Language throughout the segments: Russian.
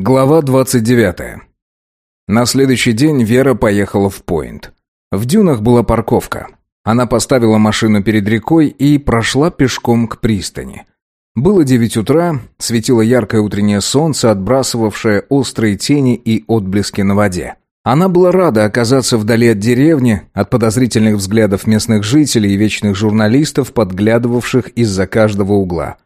Глава 29. На следующий день Вера поехала в Пойнт. В дюнах была парковка. Она поставила машину перед рекой и прошла пешком к пристани. Было девять утра, светило яркое утреннее солнце, отбрасывавшее острые тени и отблески на воде. Она была рада оказаться вдали от деревни, от подозрительных взглядов местных жителей и вечных журналистов, подглядывавших из-за каждого угла.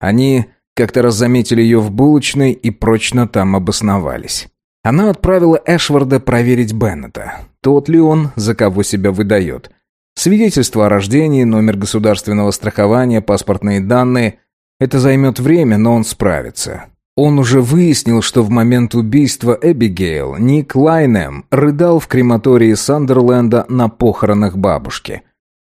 Они как-то раз заметили ее в булочной и прочно там обосновались. Она отправила Эшварда проверить Беннета. Тот ли он, за кого себя выдает. Свидетельство о рождении, номер государственного страхования, паспортные данные. Это займет время, но он справится. Он уже выяснил, что в момент убийства Эбигейл Ник Лайнем рыдал в крематории Сандерленда на похоронах бабушки.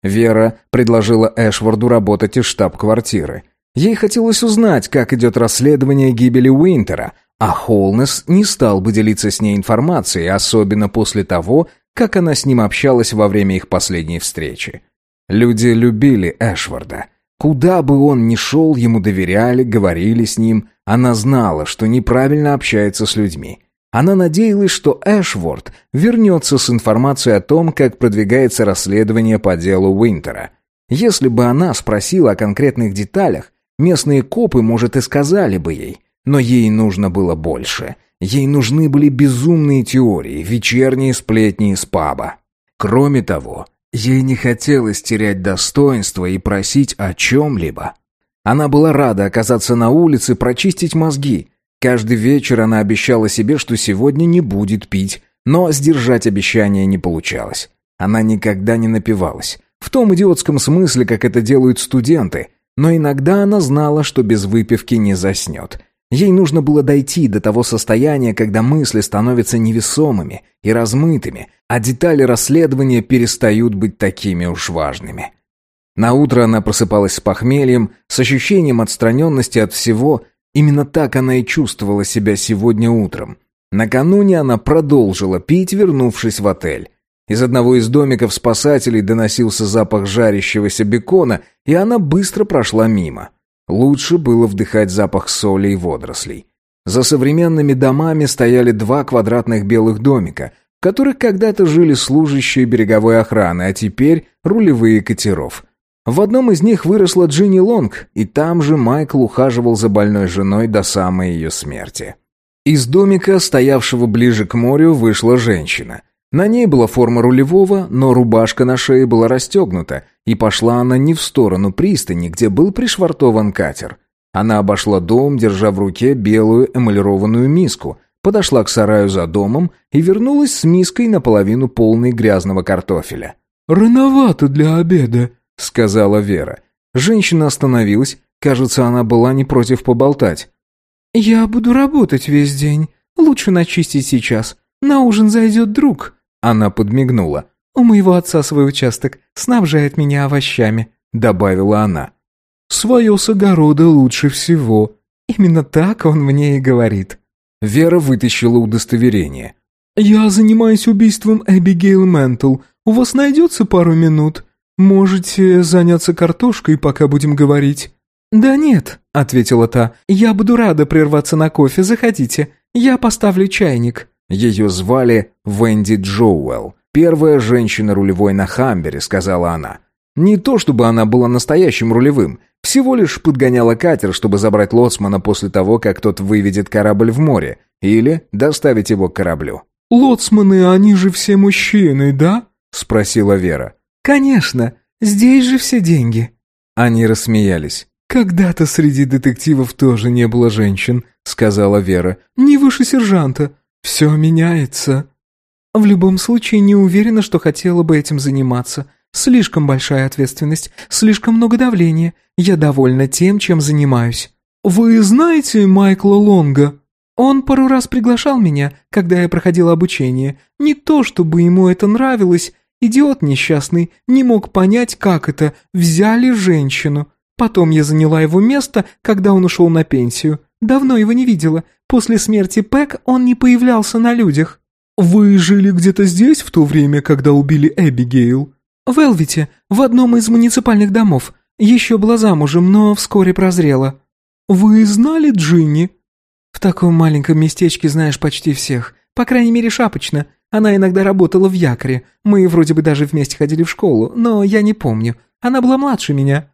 Вера предложила Эшварду работать из штаб-квартиры – Ей хотелось узнать, как идет расследование гибели Уинтера, а Холнес не стал бы делиться с ней информацией, особенно после того, как она с ним общалась во время их последней встречи. Люди любили Эшварда. Куда бы он ни шел, ему доверяли, говорили с ним. Она знала, что неправильно общается с людьми. Она надеялась, что Эшворд вернется с информацией о том, как продвигается расследование по делу Уинтера. Если бы она спросила о конкретных деталях, Местные копы, может, и сказали бы ей, но ей нужно было больше. Ей нужны были безумные теории, вечерние сплетни из паба. Кроме того, ей не хотелось терять достоинство и просить о чем-либо. Она была рада оказаться на улице, прочистить мозги. Каждый вечер она обещала себе, что сегодня не будет пить, но сдержать обещание не получалось. Она никогда не напивалась. В том идиотском смысле, как это делают студенты, но иногда она знала, что без выпивки не заснет. Ей нужно было дойти до того состояния, когда мысли становятся невесомыми и размытыми, а детали расследования перестают быть такими уж важными. На утро она просыпалась с похмельем, с ощущением отстраненности от всего. Именно так она и чувствовала себя сегодня утром. Накануне она продолжила пить, вернувшись в отель. Из одного из домиков спасателей доносился запах жарящегося бекона, и она быстро прошла мимо. Лучше было вдыхать запах соли и водорослей. За современными домами стояли два квадратных белых домика, в которых когда-то жили служащие береговой охраны, а теперь рулевые катеров. В одном из них выросла Джинни Лонг, и там же Майкл ухаживал за больной женой до самой ее смерти. Из домика, стоявшего ближе к морю, вышла женщина. На ней была форма рулевого, но рубашка на шее была расстегнута, и пошла она не в сторону пристани, где был пришвартован катер. Она обошла дом, держа в руке белую эмалированную миску, подошла к сараю за домом и вернулась с миской наполовину полной грязного картофеля. «Рановато для обеда», — сказала Вера. Женщина остановилась, кажется, она была не против поболтать. «Я буду работать весь день. Лучше начистить сейчас. На ужин зайдет друг». Она подмигнула. «У моего отца свой участок, снабжает меня овощами», — добавила она. «Свое с огорода лучше всего». «Именно так он мне и говорит». Вера вытащила удостоверение. «Я занимаюсь убийством Эбигейл Ментл. У вас найдется пару минут? Можете заняться картошкой, пока будем говорить?» «Да нет», — ответила та. «Я буду рада прерваться на кофе, заходите. Я поставлю чайник». Ее звали Венди Джоуэлл. Первая женщина рулевой на Хамбере, сказала она. Не то чтобы она была настоящим рулевым, всего лишь подгоняла катер, чтобы забрать лоцмана после того, как тот выведет корабль в море, или доставить его к кораблю. «Лоцманы, они же все мужчины, да?» — спросила Вера. «Конечно, здесь же все деньги». Они рассмеялись. «Когда-то среди детективов тоже не было женщин», — сказала Вера. «Не выше сержанта. Все меняется. В любом случае, не уверена, что хотела бы этим заниматься. Слишком большая ответственность, слишком много давления. Я довольна тем, чем занимаюсь. Вы знаете Майкла Лонга? Он пару раз приглашал меня, когда я проходила обучение. Не то, чтобы ему это нравилось. Идиот несчастный, не мог понять, как это. Взяли женщину. Потом я заняла его место, когда он ушел на пенсию. Давно его не видела. После смерти Пэк он не появлялся на людях». «Вы жили где-то здесь в то время, когда убили Эбигейл?» «В Элвите, в одном из муниципальных домов. Еще была замужем, но вскоре прозрела». «Вы знали Джинни?» В таком маленьком местечке знаешь почти всех. По крайней мере, шапочно. Она иногда работала в якоре. Мы вроде бы даже вместе ходили в школу, но я не помню. Она была младше меня».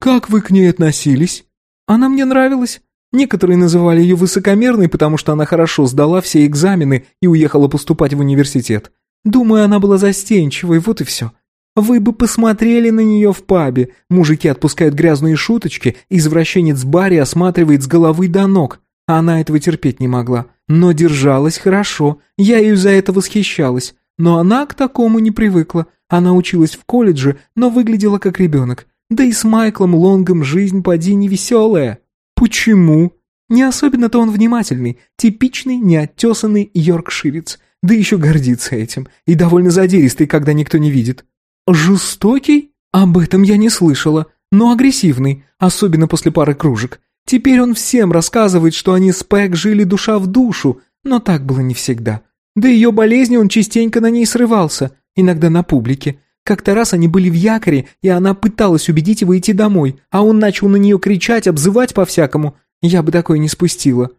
«Как вы к ней относились?» «Она мне нравилась. Некоторые называли ее высокомерной, потому что она хорошо сдала все экзамены и уехала поступать в университет. Думаю, она была застенчивой, вот и все. Вы бы посмотрели на нее в пабе. Мужики отпускают грязные шуточки, извращенец Барри осматривает с головы до ног. Она этого терпеть не могла. Но держалась хорошо, я ее за это восхищалась. Но она к такому не привыкла. Она училась в колледже, но выглядела как ребенок. Да и с Майклом Лонгом жизнь поди невеселая. Почему? Не особенно-то он внимательный, типичный неоттесанный йоркширец. Да еще гордится этим. И довольно задиристый, когда никто не видит. Жестокий? Об этом я не слышала. Но агрессивный, особенно после пары кружек. Теперь он всем рассказывает, что они с Пэк жили душа в душу, но так было не всегда. Да ее болезни он частенько на ней срывался, иногда на публике. Как-то раз они были в якоре, и она пыталась убедить его идти домой, а он начал на нее кричать, обзывать по-всякому. Я бы такое не спустила».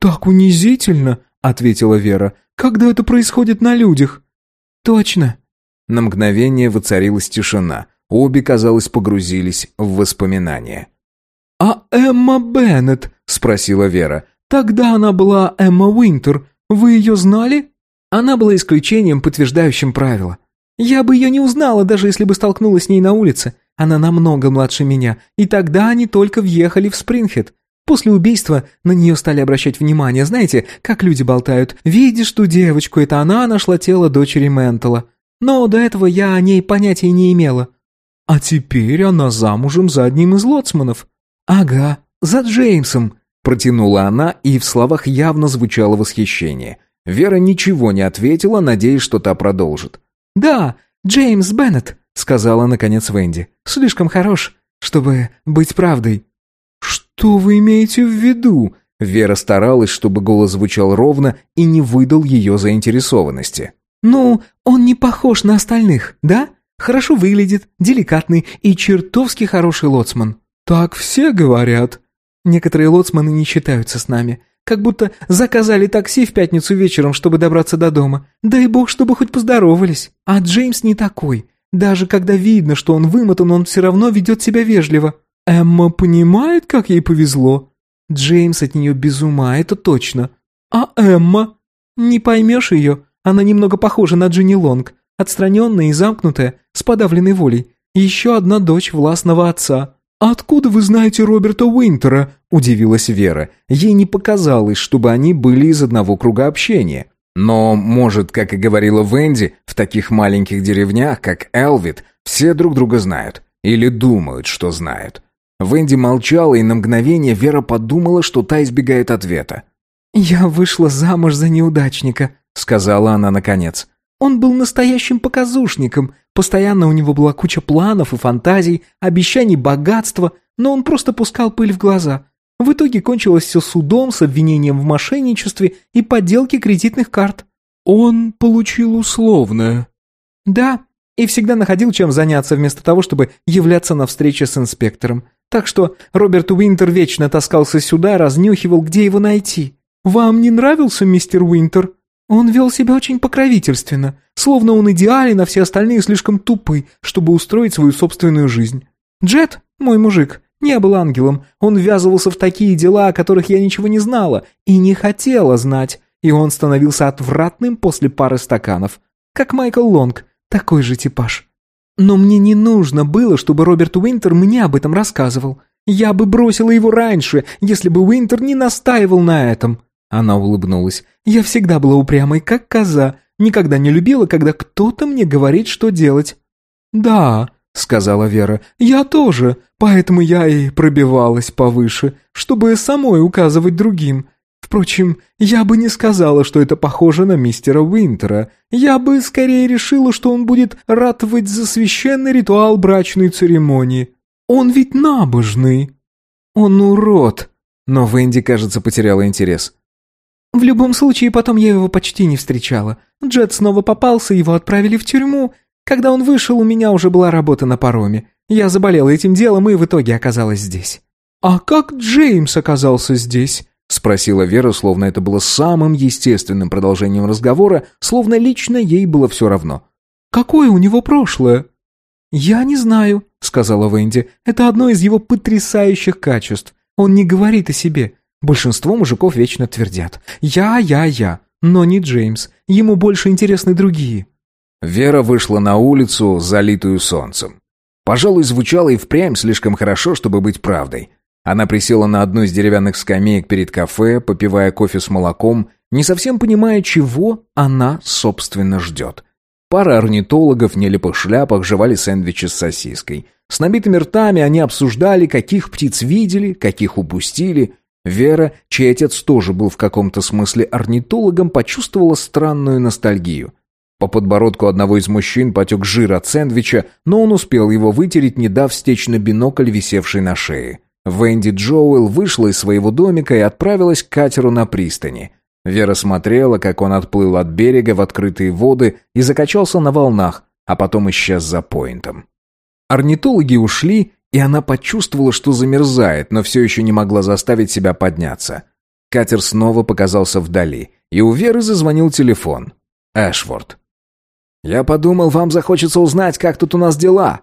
«Так унизительно», — ответила Вера, — «когда это происходит на людях». «Точно». На мгновение воцарилась тишина. Обе, казалось, погрузились в воспоминания. «А Эмма Беннет?» — спросила Вера. «Тогда она была Эмма Уинтер. Вы ее знали?» Она была исключением, подтверждающим правило. Я бы ее не узнала, даже если бы столкнулась с ней на улице. Она намного младше меня, и тогда они только въехали в Спрингхед. После убийства на нее стали обращать внимание. Знаете, как люди болтают. Видишь ту девочку, это она нашла тело дочери Ментала. Но до этого я о ней понятия не имела. А теперь она замужем за одним из лоцманов. «Ага, за Джеймсом», — протянула она, и в словах явно звучало восхищение. Вера ничего не ответила, надеясь, что та продолжит. «Да, Джеймс Беннет», — сказала наконец Венди. «Слишком хорош, чтобы быть правдой». «Что вы имеете в виду?» Вера старалась, чтобы голос звучал ровно и не выдал ее заинтересованности. «Ну, он не похож на остальных, да? Хорошо выглядит, деликатный и чертовски хороший лоцман». «Так все говорят». «Некоторые лоцманы не считаются с нами. Как будто заказали такси в пятницу вечером, чтобы добраться до дома. Дай бог, чтобы хоть поздоровались. А Джеймс не такой. Даже когда видно, что он вымотан, он все равно ведет себя вежливо. Эмма понимает, как ей повезло. Джеймс от нее без ума, это точно. А Эмма? Не поймешь ее. Она немного похожа на Джинни Лонг. Отстраненная и замкнутая, с подавленной волей. Еще одна дочь властного отца. «Откуда вы знаете Роберта Уинтера?» – удивилась Вера. Ей не показалось, чтобы они были из одного круга общения. Но, может, как и говорила Венди, в таких маленьких деревнях, как Элвит, все друг друга знают. Или думают, что знают. Венди молчала, и на мгновение Вера подумала, что та избегает ответа. «Я вышла замуж за неудачника», — сказала она наконец. «Он был настоящим показушником, Постоянно у него была куча планов и фантазий, обещаний богатства, но он просто пускал пыль в глаза. В итоге кончилось все судом с обвинением в мошенничестве и подделке кредитных карт. Он получил условное. Да, и всегда находил чем заняться вместо того, чтобы являться на встрече с инспектором. Так что Роберт Уинтер вечно таскался сюда, разнюхивал, где его найти. «Вам не нравился мистер Уинтер?» Он вел себя очень покровительственно, словно он идеален, а все остальные слишком тупы, чтобы устроить свою собственную жизнь. Джет, мой мужик, не был ангелом, он ввязывался в такие дела, о которых я ничего не знала и не хотела знать, и он становился отвратным после пары стаканов. Как Майкл Лонг, такой же типаж. Но мне не нужно было, чтобы Роберт Уинтер мне об этом рассказывал. Я бы бросила его раньше, если бы Уинтер не настаивал на этом. Она улыбнулась. «Я всегда была упрямой, как коза. Никогда не любила, когда кто-то мне говорит, что делать». «Да», — сказала Вера, — «я тоже, поэтому я и пробивалась повыше, чтобы самой указывать другим. Впрочем, я бы не сказала, что это похоже на мистера Уинтера. Я бы скорее решила, что он будет ратовать за священный ритуал брачной церемонии. Он ведь набожный». «Он урод», но Венди, кажется, потеряла интерес. В любом случае, потом я его почти не встречала. Джет снова попался, его отправили в тюрьму. Когда он вышел, у меня уже была работа на пароме. Я заболела этим делом и в итоге оказалась здесь». «А как Джеймс оказался здесь?» — спросила Вера, словно это было самым естественным продолжением разговора, словно лично ей было все равно. «Какое у него прошлое?» «Я не знаю», — сказала Венди. «Это одно из его потрясающих качеств. Он не говорит о себе. Большинство мужиков вечно твердят «я, я, я». Но не Джеймс. Ему больше интересны другие». Вера вышла на улицу, залитую солнцем. Пожалуй, звучало и впрямь слишком хорошо, чтобы быть правдой. Она присела на одну из деревянных скамеек перед кафе, попивая кофе с молоком, не совсем понимая, чего она, собственно, ждет. Пара орнитологов в нелепых шляпах жевали сэндвичи с сосиской. С набитыми ртами они обсуждали, каких птиц видели, каких упустили. Вера, чей отец тоже был в каком-то смысле орнитологом, почувствовала странную ностальгию. По подбородку одного из мужчин потек жир от сэндвича, но он успел его вытереть, не дав стечь на бинокль, висевший на шее. Венди Джоуэлл вышла из своего домика и отправилась к катеру на пристани. Вера смотрела, как он отплыл от берега в открытые воды и закачался на волнах, а потом исчез за поинтом. Орнитологи ушли, и она почувствовала, что замерзает, но все еще не могла заставить себя подняться. Катер снова показался вдали, и у Веры зазвонил телефон. Эшворд. «Я подумал, вам захочется узнать, как тут у нас дела».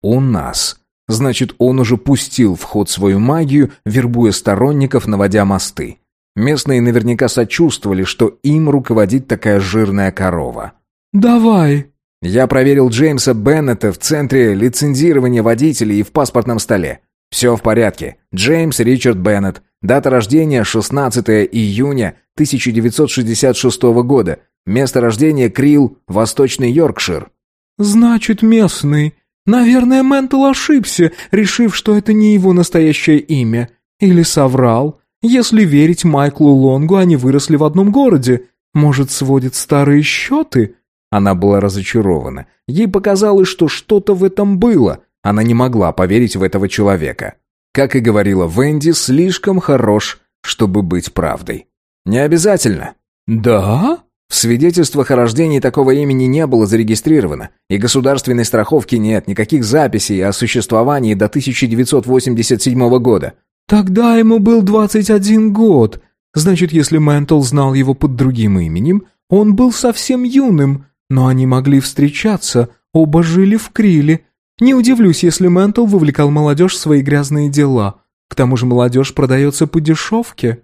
«У нас». Значит, он уже пустил в ход свою магию, вербуя сторонников, наводя мосты. Местные наверняка сочувствовали, что им руководит такая жирная корова. «Давай». Я проверил Джеймса Беннета в центре лицензирования водителей и в паспортном столе. Все в порядке. Джеймс Ричард Беннет. Дата рождения 16 июня 1966 года. Место рождения Крил, Восточный Йоркшир. «Значит, местный. Наверное, Ментл ошибся, решив, что это не его настоящее имя. Или соврал. Если верить Майклу Лонгу, они выросли в одном городе. Может, сводит старые счеты?» Она была разочарована. Ей показалось, что что-то в этом было. Она не могла поверить в этого человека. Как и говорила Венди, слишком хорош, чтобы быть правдой. «Не обязательно». «Да?» В свидетельствах о рождении такого имени не было зарегистрировано, и государственной страховки нет, никаких записей о существовании до 1987 года. Тогда ему был 21 год. Значит, если Ментл знал его под другим именем, он был совсем юным, но они могли встречаться, оба жили в Криле. Не удивлюсь, если Ментл вовлекал молодежь в свои грязные дела. К тому же молодежь продается по дешевке.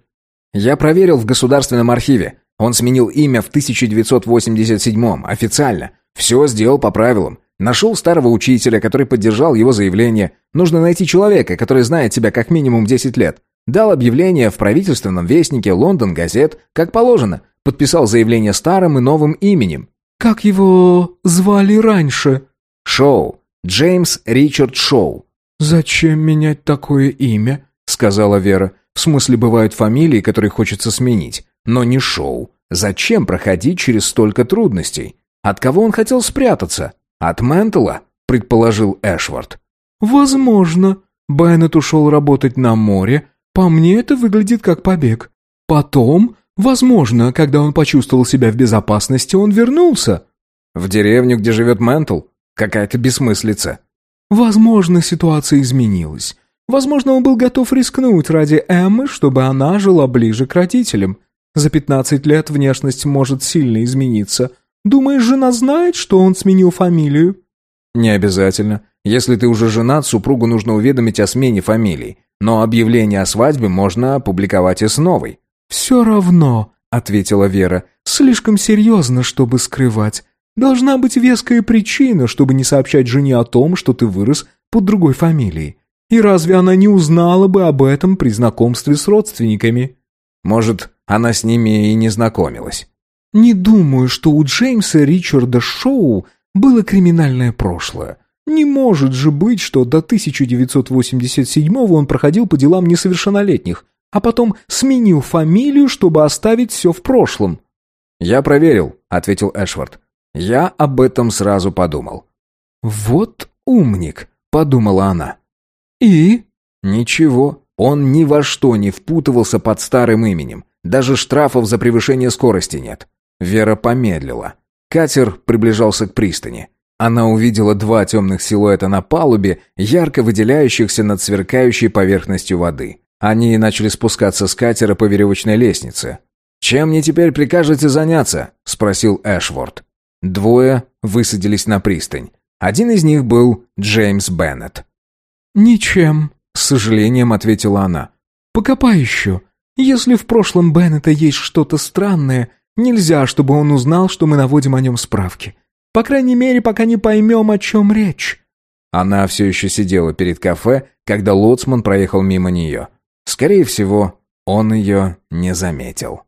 Я проверил в государственном архиве. Он сменил имя в 1987-м, официально. Все сделал по правилам. Нашел старого учителя, который поддержал его заявление. Нужно найти человека, который знает тебя как минимум 10 лет. Дал объявление в правительственном вестнике Лондон газет, как положено. Подписал заявление старым и новым именем. «Как его звали раньше?» «Шоу. Джеймс Ричард Шоу». «Зачем менять такое имя?» — сказала Вера. «В смысле, бывают фамилии, которые хочется сменить но не шоу. Зачем проходить через столько трудностей? От кого он хотел спрятаться? От Ментела, предположил Эшвард. Возможно. Беннет ушел работать на море. По мне это выглядит как побег. Потом, возможно, когда он почувствовал себя в безопасности, он вернулся. В деревню, где живет Ментл? Какая-то бессмыслица. Возможно, ситуация изменилась. Возможно, он был готов рискнуть ради Эммы, чтобы она жила ближе к родителям. За пятнадцать лет внешность может сильно измениться. Думаешь, жена знает, что он сменил фамилию?» «Не обязательно. Если ты уже женат, супругу нужно уведомить о смене фамилии. Но объявление о свадьбе можно опубликовать и с новой». «Все равно», — ответила Вера, — «слишком серьезно, чтобы скрывать. Должна быть веская причина, чтобы не сообщать жене о том, что ты вырос под другой фамилией. И разве она не узнала бы об этом при знакомстве с родственниками?» «Может, она с ними и не знакомилась. Не думаю, что у Джеймса Ричарда Шоу было криминальное прошлое. Не может же быть, что до 1987-го он проходил по делам несовершеннолетних, а потом сменил фамилию, чтобы оставить все в прошлом. «Я проверил», — ответил Эшвард. «Я об этом сразу подумал». «Вот умник», — подумала она. «И?» «Ничего, он ни во что не впутывался под старым именем. Даже штрафов за превышение скорости нет. Вера помедлила. Катер приближался к пристани. Она увидела два темных силуэта на палубе, ярко выделяющихся над сверкающей поверхностью воды. Они начали спускаться с катера по веревочной лестнице. «Чем мне теперь прикажете заняться?» – спросил Эшворд. Двое высадились на пристань. Один из них был Джеймс Беннет. «Ничем», — с сожалением ответила она. «Покопай еще. Если в прошлом Беннета есть что-то странное, нельзя, чтобы он узнал, что мы наводим о нем справки. По крайней мере, пока не поймем, о чем речь». Она все еще сидела перед кафе, когда лоцман проехал мимо нее. Скорее всего, он ее не заметил.